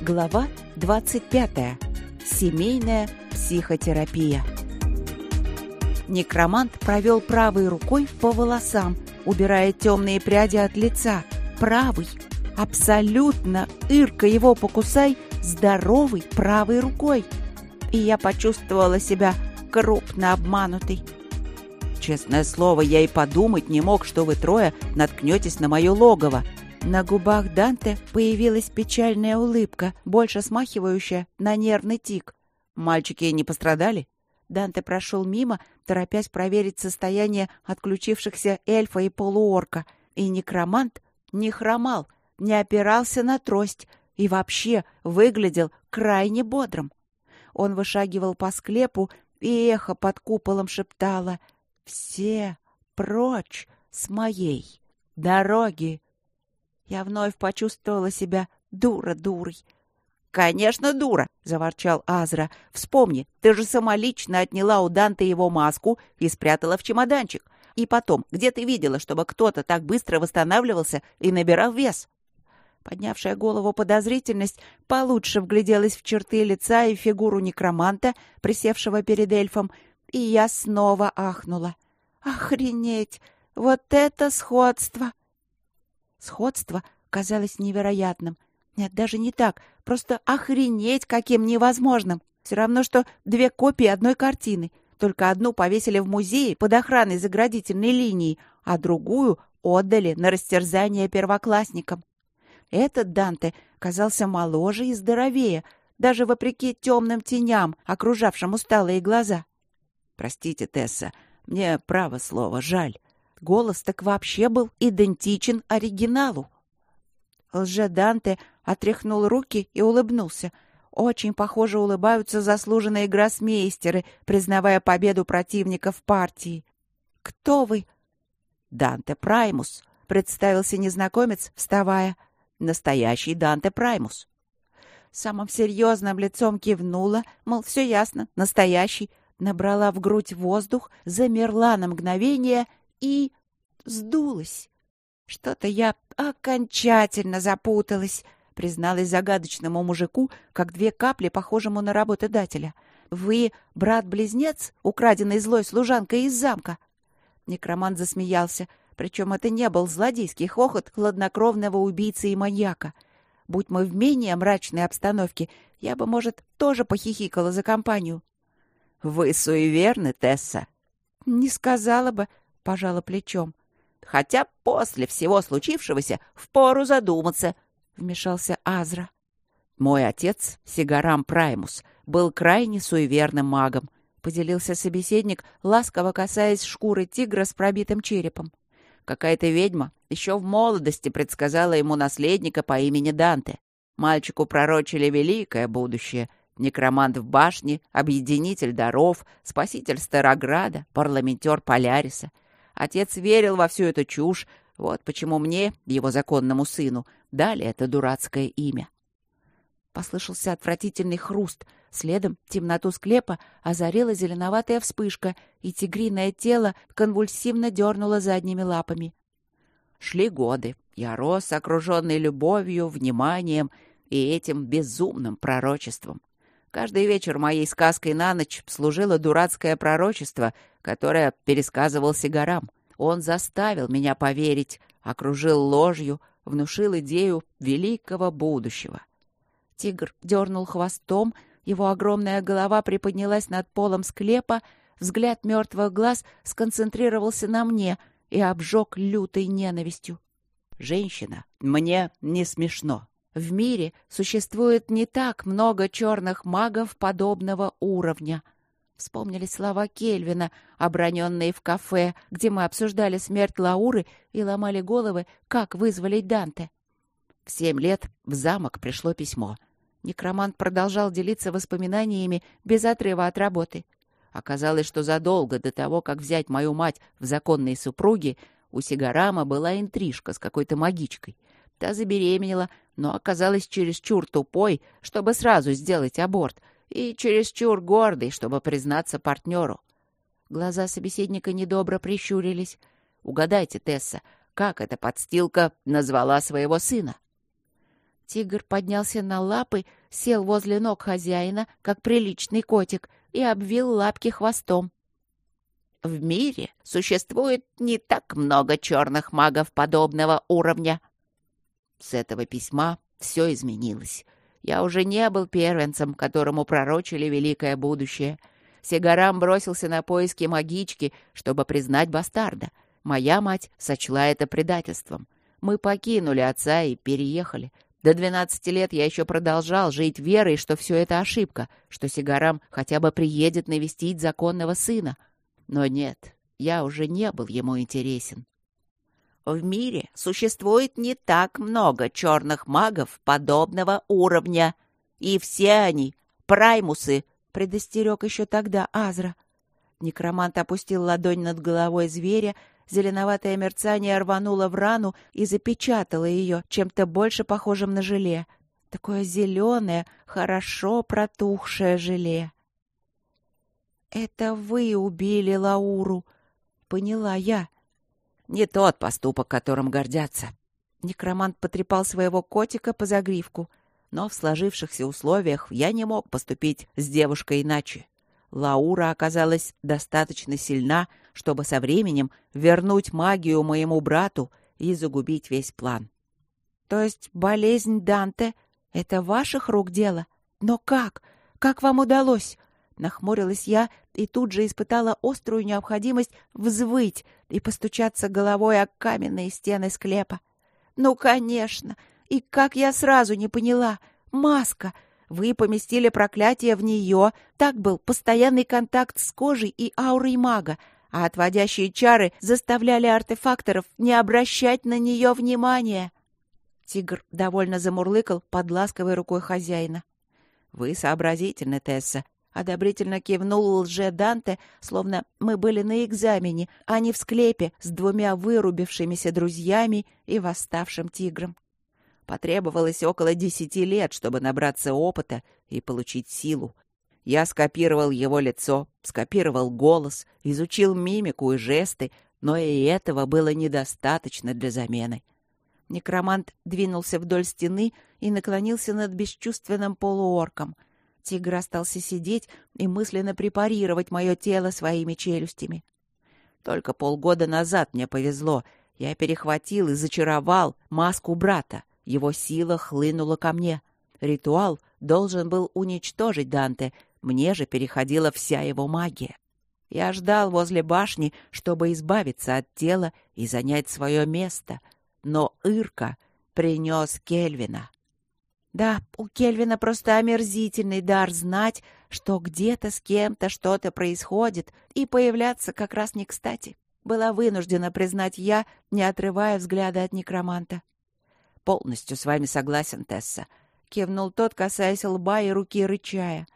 Глава 25. Семейная психотерапия. Некромант провел правой рукой по волосам, убирая темные пряди от лица. Правый. Абсолютно, Ирка его покусай, здоровой правой рукой. И я почувствовала себя крупно обманутой. Честное слово, я и подумать не мог, что вы трое наткнетесь на мое логово. На губах Данте появилась печальная улыбка, больше смахивающая на нервный тик. Мальчики не пострадали? Данте прошел мимо, торопясь проверить состояние отключившихся эльфа и полуорка. И некромант не хромал, не опирался на трость и вообще выглядел крайне бодрым. Он вышагивал по склепу, и эхо под куполом шептало — все прочь с моей дороги. Я вновь почувствовала себя дура-дурой. «Конечно, дура!» — заворчал Азра. «Вспомни, ты же самолично отняла у Данте его маску и спрятала в чемоданчик. И потом, где ты видела, чтобы кто-то так быстро восстанавливался и набирал вес?» Поднявшая голову подозрительность получше вгляделась в черты лица и фигуру некроманта, присевшего перед эльфом, и я снова ахнула. «Охренеть! Вот это сходство!» Сходство казалось невероятным. Нет, даже не так. Просто охренеть каким невозможным. Все равно, что две копии одной картины. Только одну повесили в музее под охраной заградительной линии, а другую отдали на растерзание первоклассникам. Этот Данте казался моложе и здоровее, даже вопреки темным теням, окружавшим усталые глаза. «Простите, Тесса, мне, право слово, жаль. Голос так вообще был идентичен оригиналу». Лже-Данте отряхнул руки и улыбнулся. Очень похоже улыбаются заслуженные гроссмейстеры, признавая победу противников партии. «Кто вы?» «Данте Праймус», — представился незнакомец, вставая. «Настоящий Данте Праймус». Самым серьезным лицом кивнула, мол, все ясно, настоящий, набрала в грудь воздух, замерла на мгновение и сдулась. Что-то я окончательно запуталась, призналась загадочному мужику, как две капли, похожему на работодателя. Вы брат-близнец, украденный злой служанкой из замка? Некромант засмеялся, причем это не был злодейский хохот хладнокровного убийцы и маньяка. Будь мы в менее мрачной обстановке, я бы, может, тоже похихикала за компанию. Вы суеверны, Тесса? Не сказала бы, пожала плечом. Хотя после всего случившегося впору задуматься, вмешался Азра. Мой отец, Сигарам Праймус, был крайне суеверным магом, поделился собеседник, ласково касаясь шкуры тигра с пробитым черепом. Какая-то ведьма еще в молодости предсказала ему наследника по имени Данте. Мальчику пророчили великое будущее, Некромант в башне, объединитель даров, спаситель Старограда, парламентер Поляриса. Отец верил во всю эту чушь, вот почему мне, его законному сыну, дали это дурацкое имя. Послышался отвратительный хруст. Следом темноту склепа озарила зеленоватая вспышка, и тигриное тело конвульсивно дернуло задними лапами. Шли годы. Я рос, окруженный любовью, вниманием и этим безумным пророчеством. Каждый вечер моей сказкой на ночь служило дурацкое пророчество, которое пересказывал Сигарам. Он заставил меня поверить, окружил ложью, внушил идею великого будущего. Тигр дернул хвостом, его огромная голова приподнялась над полом склепа, взгляд мертвых глаз сконцентрировался на мне и обжег лютой ненавистью. «Женщина, мне не смешно. В мире существует не так много черных магов подобного уровня. Вспомнили слова Кельвина, оброненные в кафе, где мы обсуждали смерть Лауры и ломали головы, как вызволить Данте. В семь лет в замок пришло письмо. Некромант продолжал делиться воспоминаниями без отрыва от работы. Оказалось, что задолго до того, как взять мою мать в законные супруги, у Сигарама была интрижка с какой-то магичкой. Та забеременела, но оказалась чересчур тупой, чтобы сразу сделать аборт, и чересчур гордой, чтобы признаться партнеру. Глаза собеседника недобро прищурились. «Угадайте, Тесса, как эта подстилка назвала своего сына?» Тигр поднялся на лапы, сел возле ног хозяина, как приличный котик, и обвил лапки хвостом. В мире существует не так много черных магов подобного уровня. С этого письма все изменилось. Я уже не был первенцем, которому пророчили великое будущее. Сигарам бросился на поиски магички, чтобы признать бастарда. Моя мать сочла это предательством. Мы покинули отца и переехали. До двенадцати лет я еще продолжал жить верой, что все это ошибка, что Сигарам хотя бы приедет навестить законного сына. Но нет, я уже не был ему интересен. В мире существует не так много черных магов подобного уровня. И все они — праймусы, — предостерег еще тогда Азра. Некромант опустил ладонь над головой зверя, зеленоватое мерцание рвануло в рану и запечатало ее чем-то больше похожим на желе. Такое зеленое, хорошо протухшее желе. «Это вы убили Лауру», — поняла я. Не тот поступок, которым гордятся. Некромант потрепал своего котика по загривку, но в сложившихся условиях я не мог поступить с девушкой иначе. Лаура оказалась достаточно сильна, чтобы со временем вернуть магию моему брату и загубить весь план. То есть болезнь Данте — это ваших рук дело? Но как? Как вам удалось? Нахмурилась я и тут же испытала острую необходимость взвыть и постучаться головой о каменные стены склепа. «Ну, конечно! И как я сразу не поняла! Маска! Вы поместили проклятие в нее, так был постоянный контакт с кожей и аурой мага, а отводящие чары заставляли артефакторов не обращать на нее внимания!» Тигр довольно замурлыкал под ласковой рукой хозяина. «Вы сообразительны, Тесса, Одобрительно кивнул лже-Данте, словно мы были на экзамене, а не в склепе с двумя вырубившимися друзьями и восставшим тигром. Потребовалось около десяти лет, чтобы набраться опыта и получить силу. Я скопировал его лицо, скопировал голос, изучил мимику и жесты, но и этого было недостаточно для замены. Некромант двинулся вдоль стены и наклонился над бесчувственным полуорком — Тигр остался сидеть и мысленно препарировать мое тело своими челюстями. Только полгода назад мне повезло. Я перехватил и зачаровал маску брата. Его сила хлынула ко мне. Ритуал должен был уничтожить Данте. Мне же переходила вся его магия. Я ждал возле башни, чтобы избавиться от тела и занять свое место. Но Ирка принес Кельвина. Да, у Кельвина просто омерзительный дар знать, что где-то с кем-то что-то происходит, и появляться как раз не кстати. Была вынуждена признать я, не отрывая взгляда от некроманта. «Полностью с вами согласен, Тесса», — кивнул тот, касаясь лба и руки рычая.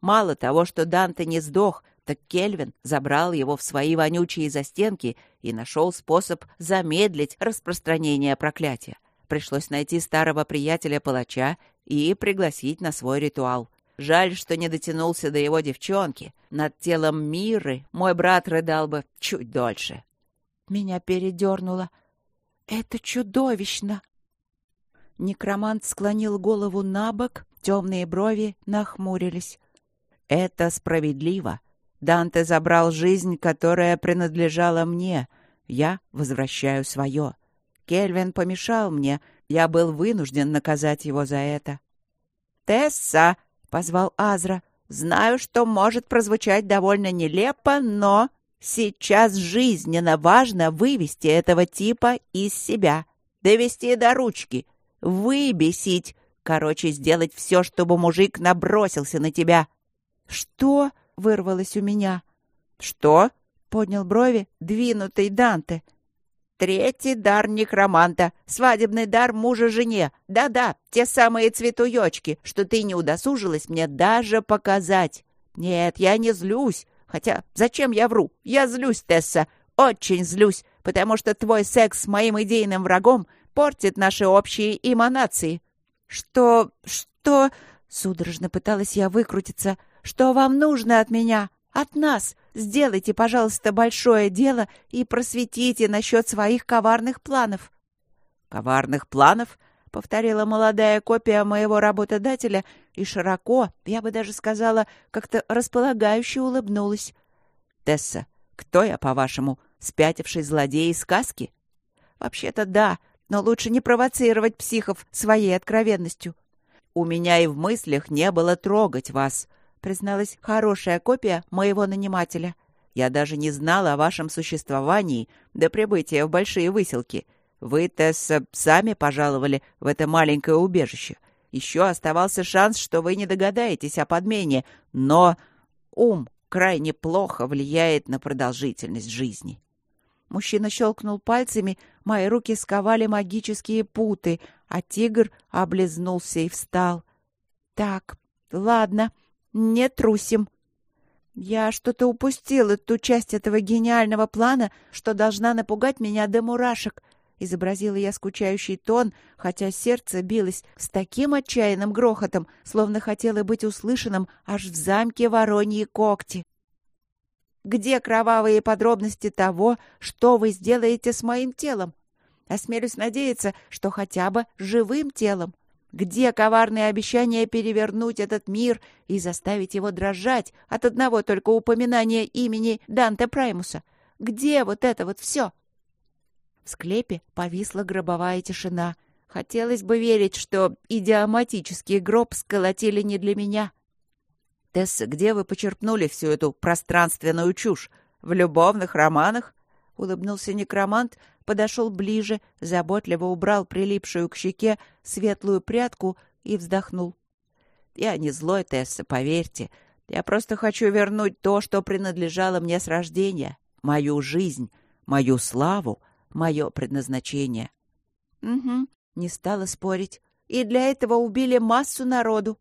«Мало того, что Данте не сдох, так Кельвин забрал его в свои вонючие застенки и нашел способ замедлить распространение проклятия. Пришлось найти старого приятеля-палача и пригласить на свой ритуал. Жаль, что не дотянулся до его девчонки. Над телом Миры мой брат рыдал бы чуть дольше. Меня передернуло. «Это чудовищно!» Некромант склонил голову на бок, темные брови нахмурились. «Это справедливо. Данте забрал жизнь, которая принадлежала мне. Я возвращаю свое. Кельвин помешал мне. Я был вынужден наказать его за это. «Тесса!» — позвал Азра. «Знаю, что может прозвучать довольно нелепо, но сейчас жизненно важно вывести этого типа из себя, довести до ручки, выбесить, короче, сделать все, чтобы мужик набросился на тебя». «Что?» — вырвалось у меня. «Что?» — поднял брови двинутый Данте — Третий дар некроманта. Свадебный дар мужа жене. Да-да, те самые цветуёчки, что ты не удосужилась мне даже показать. Нет, я не злюсь. Хотя, зачем я вру? Я злюсь, Тесса. Очень злюсь, потому что твой секс с моим идейным врагом портит наши общие эманации. Что... что... Судорожно пыталась я выкрутиться. Что вам нужно от меня? От нас? Сделайте, пожалуйста, большое дело и просветите насчет своих коварных планов». «Коварных планов?» — повторила молодая копия моего работодателя и широко, я бы даже сказала, как-то располагающе улыбнулась. «Тесса, кто я, по-вашему, спятивший злодей из сказки?» «Вообще-то да, но лучше не провоцировать психов своей откровенностью». «У меня и в мыслях не было трогать вас», — призналась хорошая копия моего нанимателя. «Я даже не знала о вашем существовании до прибытия в Большие Выселки. Вы, Тесса, сами пожаловали в это маленькое убежище. Еще оставался шанс, что вы не догадаетесь о подмене, но ум крайне плохо влияет на продолжительность жизни». Мужчина щелкнул пальцами, мои руки сковали магические путы, а тигр облизнулся и встал. «Так, ладно, не трусим». Я что-то упустила, ту часть этого гениального плана, что должна напугать меня до мурашек. Изобразила я скучающий тон, хотя сердце билось с таким отчаянным грохотом, словно хотело быть услышанным аж в замке Вороньи когти. Где кровавые подробности того, что вы сделаете с моим телом? Осмелюсь надеяться, что хотя бы живым телом. Где коварные обещания перевернуть этот мир и заставить его дрожать от одного только упоминания имени Данте Праймуса? Где вот это вот все? В склепе повисла гробовая тишина. Хотелось бы верить, что идиоматический гроб сколотили не для меня. «Тесса, где вы почерпнули всю эту пространственную чушь? В любовных романах?» — улыбнулся некромант, подошел ближе, заботливо убрал прилипшую к щеке светлую прядку и вздохнул. «Я не злой, Тесса, поверьте. Я просто хочу вернуть то, что принадлежало мне с рождения. Мою жизнь, мою славу, мое предназначение». «Угу», — не стала спорить. «И для этого убили массу народу».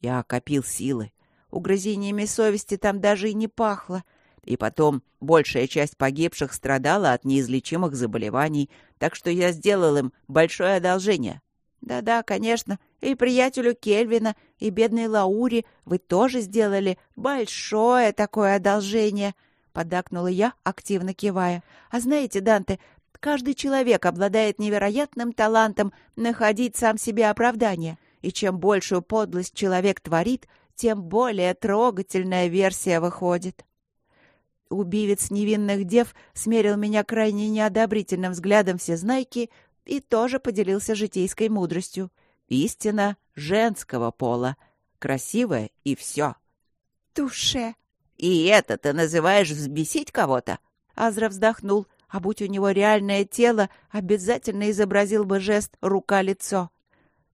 Я копил силы, Угрызениями совести там даже и не пахло. И потом, большая часть погибших страдала от неизлечимых заболеваний, так что я сделал им большое одолжение. Да-да, конечно, и приятелю Кельвина, и бедной Лауре вы тоже сделали большое такое одолжение, поддакнула я, активно кивая. А знаете, Данте, каждый человек обладает невероятным талантом находить сам себе оправдание. И чем большую подлость человек творит, тем более трогательная версия выходит. Убивец невинных дев смерил меня крайне неодобрительным взглядом всезнайки и тоже поделился житейской мудростью. Истина женского пола. Красивая и все. Туше. И это ты называешь взбесить кого-то? Азра вздохнул, а будь у него реальное тело, обязательно изобразил бы жест рука-лицо.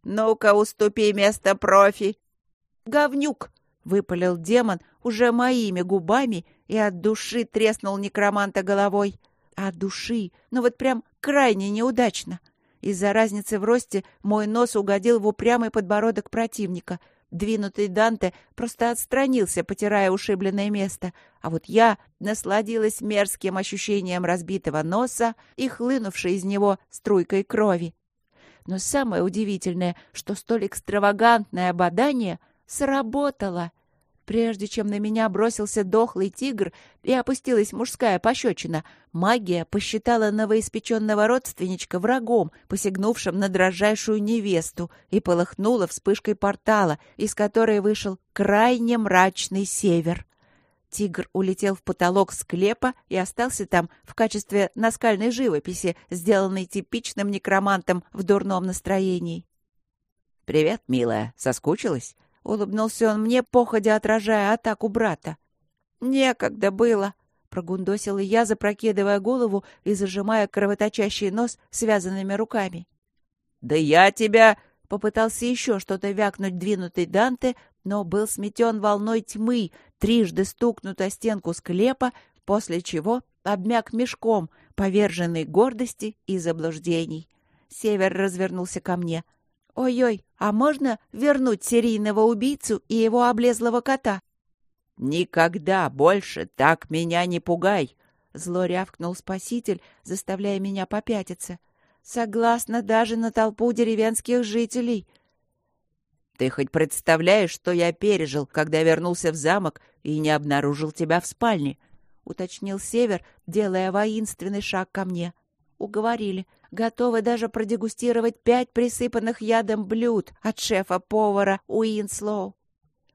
«Ну-ка, уступи место профи!» говнюк!» — выпалил демон уже моими губами и от души треснул некроманта головой. От души, ну вот прям крайне неудачно. Из-за разницы в росте мой нос угодил в упрямый подбородок противника. Двинутый Данте просто отстранился, потирая ушибленное место, а вот я насладилась мерзким ощущением разбитого носа и хлынувшей из него струйкой крови. Но самое удивительное, что столь экстравагантное ободание — Сработало! Прежде чем на меня бросился дохлый тигр и опустилась мужская пощечина, магия посчитала новоиспеченного родственничка врагом, посягнувшим на дрожайшую невесту, и полыхнула вспышкой портала, из которой вышел крайне мрачный север. Тигр улетел в потолок склепа и остался там в качестве наскальной живописи, сделанной типичным некромантом в дурном настроении. «Привет, милая. Соскучилась?» Улыбнулся он мне, походя отражая атаку брата. «Некогда было!» — прогундосила я, запрокидывая голову и зажимая кровоточащий нос связанными руками. «Да я тебя...» — попытался еще что-то вякнуть двинутый Данте, но был сметен волной тьмы, трижды стукнут о стенку склепа, после чего обмяк мешком, поверженный гордости и заблуждений. Север развернулся ко мне. «Ой-ой, а можно вернуть серийного убийцу и его облезлого кота?» «Никогда больше так меня не пугай!» Зло рявкнул спаситель, заставляя меня попятиться. «Согласна даже на толпу деревенских жителей». «Ты хоть представляешь, что я пережил, когда вернулся в замок и не обнаружил тебя в спальне?» — уточнил Север, делая воинственный шаг ко мне. «Уговорили. Готовы даже продегустировать пять присыпанных ядом блюд от шефа-повара Уинслоу.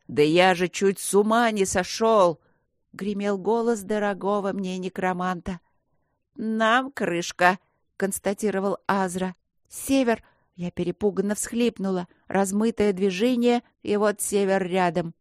«Да я же чуть с ума не сошел!» — гремел голос дорогого мне некроманта. «Нам крышка!» — констатировал Азра. «Север!» — я перепуганно всхлипнула. Размытое движение, и вот север рядом.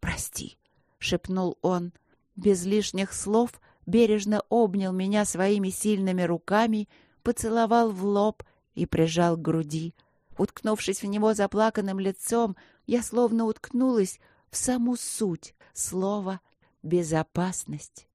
«Прости!» — шепнул он. Без лишних слов бережно обнял меня своими сильными руками, поцеловал в лоб и прижал к груди. Уткнувшись в него заплаканным лицом, я словно уткнулась в саму суть слова «безопасность».